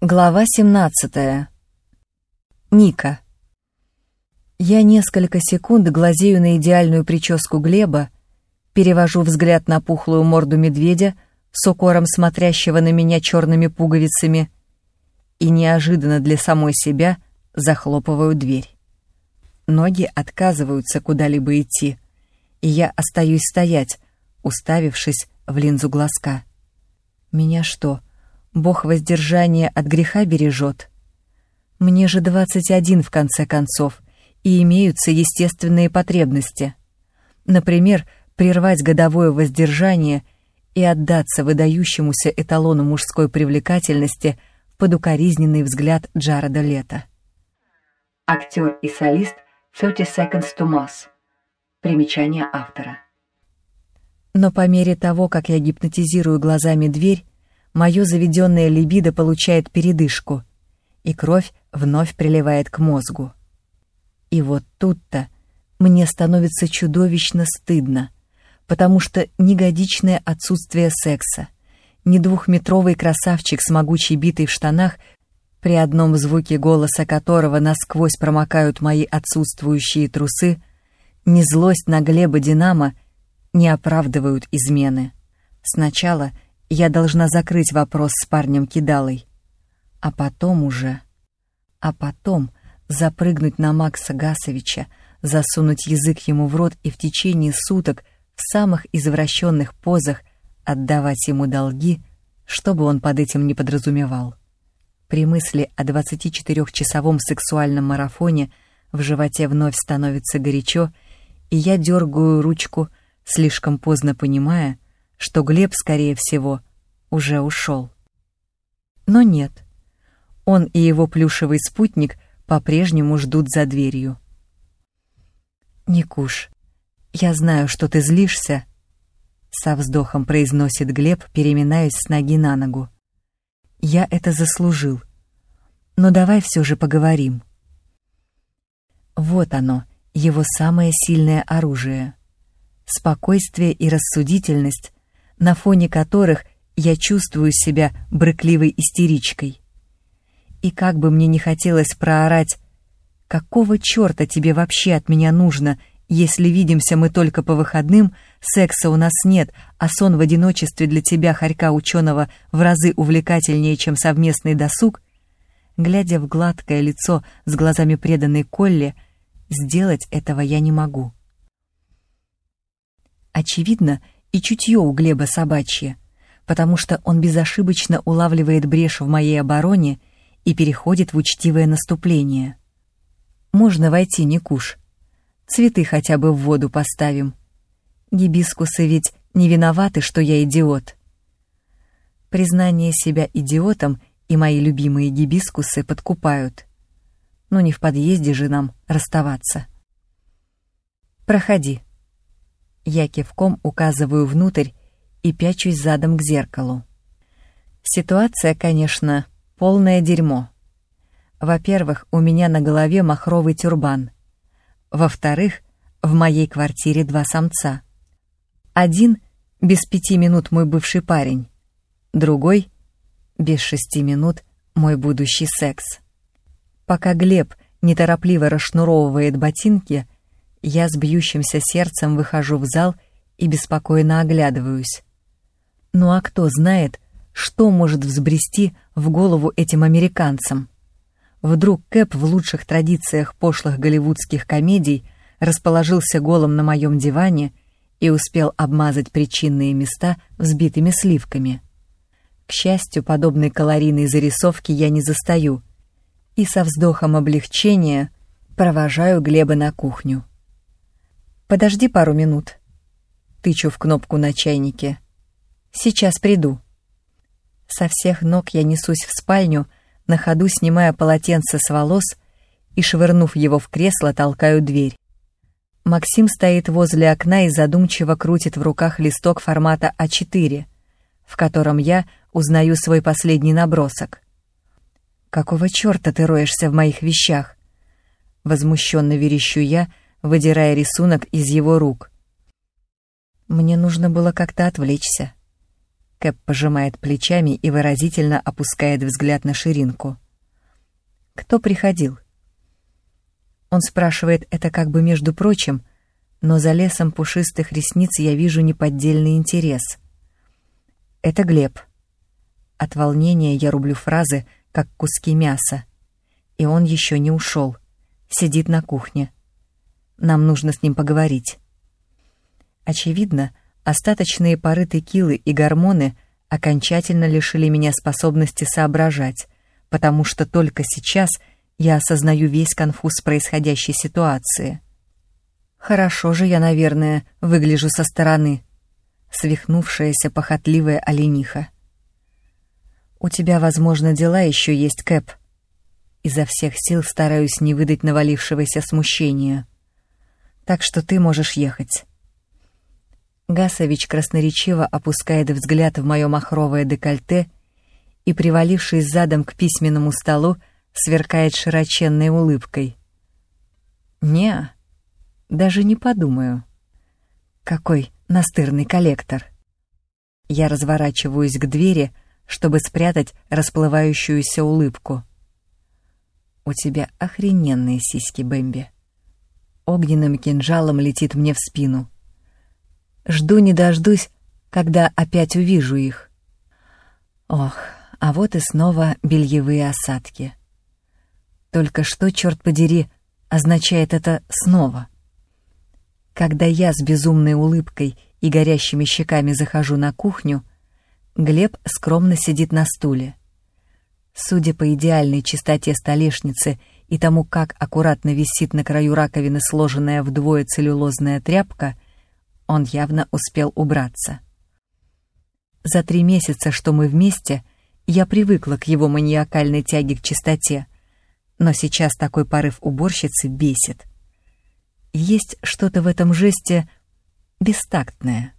Глава 17. Ника. Я несколько секунд глазею на идеальную прическу Глеба, перевожу взгляд на пухлую морду медведя, с укором смотрящего на меня черными пуговицами, и неожиданно для самой себя захлопываю дверь. Ноги отказываются куда-либо идти, и я остаюсь стоять, уставившись в линзу глазка. Меня что, Бог воздержания от греха бережет? Мне же двадцать один в конце концов, и имеются естественные потребности. Например, прервать годовое воздержание и отдаться выдающемуся эталону мужской привлекательности под укоризненный взгляд Джареда Лета. Актер и солист 30 Seconds to Mars. Примечание автора. Но по мере того, как я гипнотизирую глазами дверь, мое заведенное либидо получает передышку, и кровь вновь приливает к мозгу. И вот тут-то мне становится чудовищно стыдно, потому что ни годичное отсутствие секса, ни двухметровый красавчик с могучей битой в штанах, при одном звуке голоса которого насквозь промокают мои отсутствующие трусы, ни злость на Глеба Динамо не оправдывают измены. Сначала — я должна закрыть вопрос с парнем-кидалой. А потом уже... А потом запрыгнуть на Макса Гасовича, засунуть язык ему в рот и в течение суток в самых извращенных позах отдавать ему долги, что бы он под этим не подразумевал. При мысли о 24-часовом сексуальном марафоне в животе вновь становится горячо, и я дергаю ручку, слишком поздно понимая, что Глеб, скорее всего, уже ушел. Но нет. Он и его плюшевый спутник по-прежнему ждут за дверью. «Никуш, я знаю, что ты злишься», — со вздохом произносит Глеб, переминаясь с ноги на ногу. «Я это заслужил. Но давай все же поговорим». Вот оно, его самое сильное оружие. Спокойствие и рассудительность, на фоне которых я чувствую себя брыкливой истеричкой. И как бы мне не хотелось проорать, какого черта тебе вообще от меня нужно, если видимся мы только по выходным, секса у нас нет, а сон в одиночестве для тебя, хорька ученого, в разы увлекательнее, чем совместный досуг, глядя в гладкое лицо с глазами преданной Колли, сделать этого я не могу. Очевидно, и чутье у Глеба собачье, потому что он безошибочно улавливает брешь в моей обороне и переходит в учтивое наступление. Можно войти, не куш. Цветы хотя бы в воду поставим. Гибискусы ведь не виноваты, что я идиот. Признание себя идиотом и мои любимые гибискусы подкупают. Но не в подъезде же нам расставаться. Проходи. Я кивком указываю внутрь и пячусь задом к зеркалу. Ситуация, конечно, полное дерьмо. Во-первых, у меня на голове махровый тюрбан. Во-вторых, в моей квартире два самца. Один — без пяти минут мой бывший парень. Другой — без шести минут мой будущий секс. Пока Глеб неторопливо расшнуровывает ботинки — я с бьющимся сердцем выхожу в зал и беспокойно оглядываюсь. Ну а кто знает, что может взбрести в голову этим американцам? Вдруг Кэп в лучших традициях пошлых голливудских комедий расположился голым на моем диване и успел обмазать причинные места взбитыми сливками. К счастью, подобной калорийной зарисовки я не застаю и со вздохом облегчения провожаю Глеба на кухню. «Подожди пару минут». Тычу в кнопку на чайнике. «Сейчас приду». Со всех ног я несусь в спальню, на ходу снимая полотенце с волос и, швырнув его в кресло, толкаю дверь. Максим стоит возле окна и задумчиво крутит в руках листок формата А4, в котором я узнаю свой последний набросок. «Какого черта ты роешься в моих вещах?» Возмущенно верещу я, выдирая рисунок из его рук. Мне нужно было как-то отвлечься. Кэп пожимает плечами и выразительно опускает взгляд на ширинку. «Кто приходил?» Он спрашивает это как бы между прочим, но за лесом пушистых ресниц я вижу неподдельный интерес. Это Глеб. От волнения я рублю фразы, как куски мяса. И он еще не ушел. Сидит на кухне. Нам нужно с ним поговорить. Очевидно, остаточные пары текилы и гормоны окончательно лишили меня способности соображать, потому что только сейчас я осознаю весь конфуз происходящей ситуации. Хорошо же я, наверное, выгляжу со стороны. Свихнувшаяся похотливая олениха. «У тебя, возможно, дела еще есть, Кэп». Изо всех сил стараюсь не выдать навалившегося смущения. «Так что ты можешь ехать». Гасович красноречиво опускает взгляд в мое махровое декольте и, привалившись задом к письменному столу, сверкает широченной улыбкой. «Не, даже не подумаю. Какой настырный коллектор!» Я разворачиваюсь к двери, чтобы спрятать расплывающуюся улыбку. «У тебя охрененные сиськи, Бэмби!» Огненным кинжалом летит мне в спину. Жду не дождусь, когда опять увижу их. Ох, а вот и снова бельевые осадки. Только что, черт подери, означает это «снова»? Когда я с безумной улыбкой и горящими щеками захожу на кухню, Глеб скромно сидит на стуле. Судя по идеальной чистоте столешницы и тому, как аккуратно висит на краю раковины сложенная вдвое целлюлозная тряпка, он явно успел убраться. За три месяца, что мы вместе, я привыкла к его маниакальной тяге к чистоте, но сейчас такой порыв уборщицы бесит. Есть что-то в этом жесте бестактное —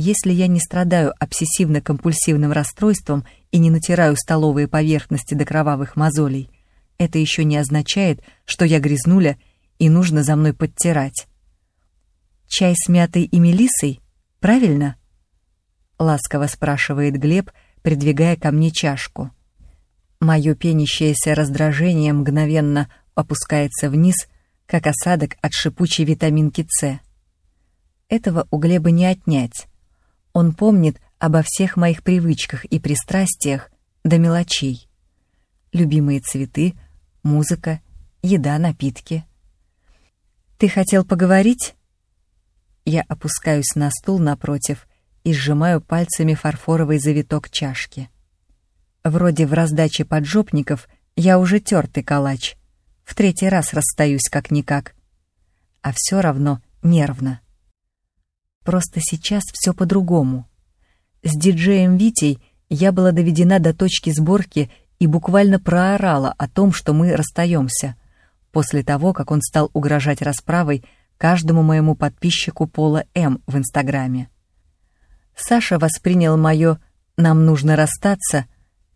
если я не страдаю обсессивно-компульсивным расстройством и не натираю столовые поверхности до кровавых мозолей, это еще не означает, что я грязнуля и нужно за мной подтирать. «Чай с мятой и мелиссой? Правильно?» — ласково спрашивает Глеб, придвигая ко мне чашку. Мое пенящееся раздражение мгновенно опускается вниз, как осадок от шипучей витаминки С. Этого у Глеба не отнять. Он помнит обо всех моих привычках и пристрастиях до мелочей. Любимые цветы, музыка, еда, напитки. «Ты хотел поговорить?» Я опускаюсь на стул напротив и сжимаю пальцами фарфоровый завиток чашки. Вроде в раздаче поджопников я уже тертый калач. В третий раз расстаюсь как-никак. А все равно нервно. Просто сейчас все по-другому. С диджеем Витей я была доведена до точки сборки и буквально проорала о том, что мы расстаемся, после того, как он стал угрожать расправой каждому моему подписчику Пола М в Инстаграме. Саша воспринял мое «нам нужно расстаться»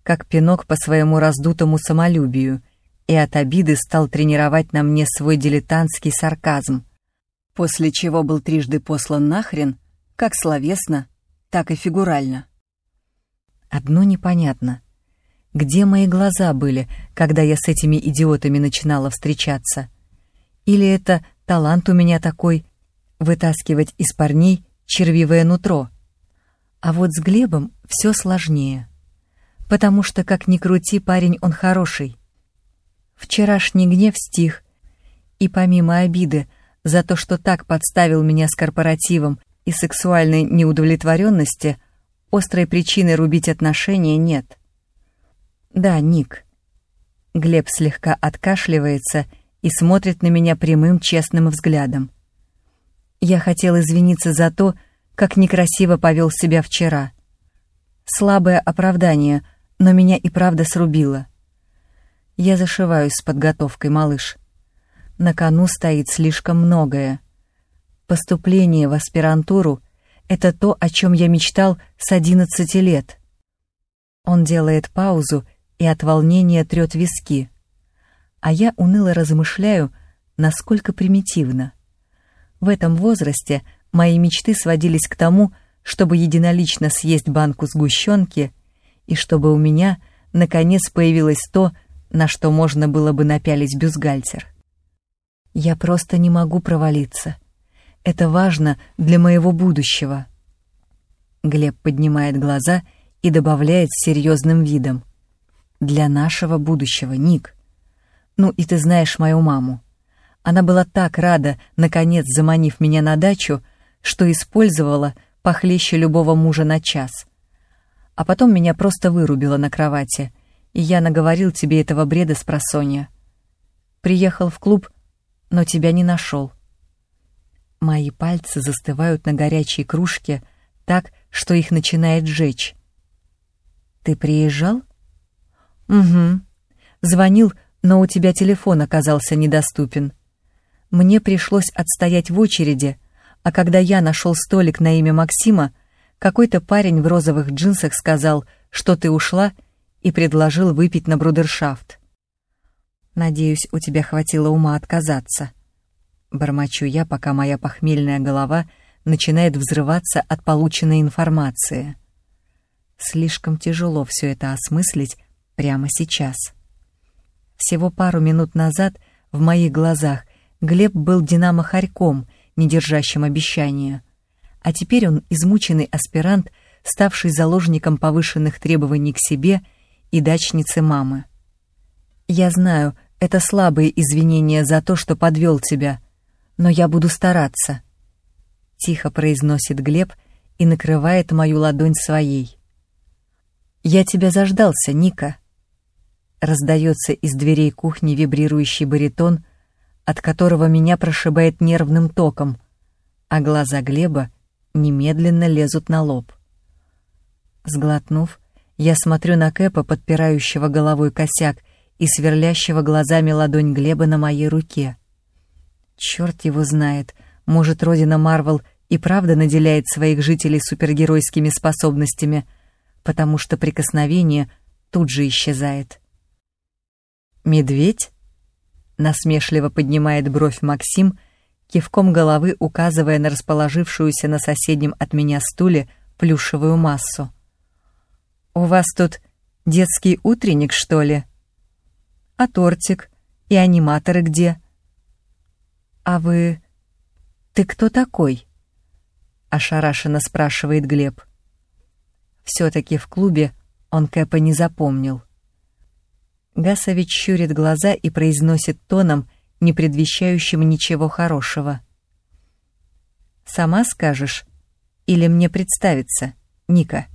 как пинок по своему раздутому самолюбию и от обиды стал тренировать на мне свой дилетантский сарказм — после чего был трижды послан нахрен, как словесно, так и фигурально. Одно непонятно. Где мои глаза были, когда я с этими идиотами начинала встречаться? Или это талант у меня такой — вытаскивать из парней червивое нутро? А вот с Глебом все сложнее. Потому что, как ни крути, парень он хороший. Вчерашний гнев стих, и помимо обиды — за то, что так подставил меня с корпоративом и сексуальной неудовлетворенности, острой причины рубить отношения нет. Да, Ник. Глеб слегка откашливается и смотрит на меня прямым честным взглядом. Я хотел извиниться за то, как некрасиво повел себя вчера. Слабое оправдание, но меня и правда срубило. Я зашиваюсь с подготовкой, малыш. На кону стоит слишком многое. Поступление в аспирантуру — это то, о чем я мечтал с одиннадцати лет. Он делает паузу и от волнения трет виски. А я уныло размышляю, насколько примитивно. В этом возрасте мои мечты сводились к тому, чтобы единолично съесть банку сгущенки и чтобы у меня наконец появилось то, на что можно было бы напялить бюстгальтер. Я просто не могу провалиться. Это важно для моего будущего. Глеб поднимает глаза и добавляет с серьезным видом. Для нашего будущего, Ник. Ну и ты знаешь мою маму. Она была так рада, наконец заманив меня на дачу, что использовала похлеще любого мужа на час. А потом меня просто вырубило на кровати, и я наговорил тебе этого бреда с просонья. Приехал в клуб, но тебя не нашел. Мои пальцы застывают на горячей кружке так, что их начинает жечь. Ты приезжал? Угу. Звонил, но у тебя телефон оказался недоступен. Мне пришлось отстоять в очереди, а когда я нашел столик на имя Максима, какой-то парень в розовых джинсах сказал, что ты ушла, и предложил выпить на брудершафт. Надеюсь, у тебя хватило ума отказаться. Бормочу я, пока моя похмельная голова начинает взрываться от полученной информации. Слишком тяжело все это осмыслить прямо сейчас. Всего пару минут назад в моих глазах Глеб был динамо-хорьком, не держащим обещания. А теперь он измученный аспирант, ставший заложником повышенных требований к себе и дачницы мамы. «Я знаю, это слабые извинения за то, что подвел тебя, но я буду стараться», — тихо произносит Глеб и накрывает мою ладонь своей. «Я тебя заждался, Ника», — раздается из дверей кухни вибрирующий баритон — от которого меня прошибает нервным током, а глаза Глеба немедленно лезут на лоб. Сглотнув, я смотрю на Кэпа, подпирающего головой косяк и сверлящего глазами ладонь Глеба на моей руке. Черт его знает, может, родина Марвел и правда наделяет своих жителей супергеройскими способностями, потому что прикосновение тут же исчезает. «Медведь?» Насмешливо поднимает бровь Максим, кивком головы указывая на расположившуюся на соседнем от меня стуле плюшевую массу. «У вас тут детский утренник, что ли? А тортик? И аниматоры где?» «А вы... Ты кто такой?» — ошарашенно спрашивает Глеб. Все-таки в клубе он Кэпа не запомнил. Гасович щурит глаза и произносит тоном, не предвещающим ничего хорошего. «Сама скажешь? Или мне представиться, Ника?»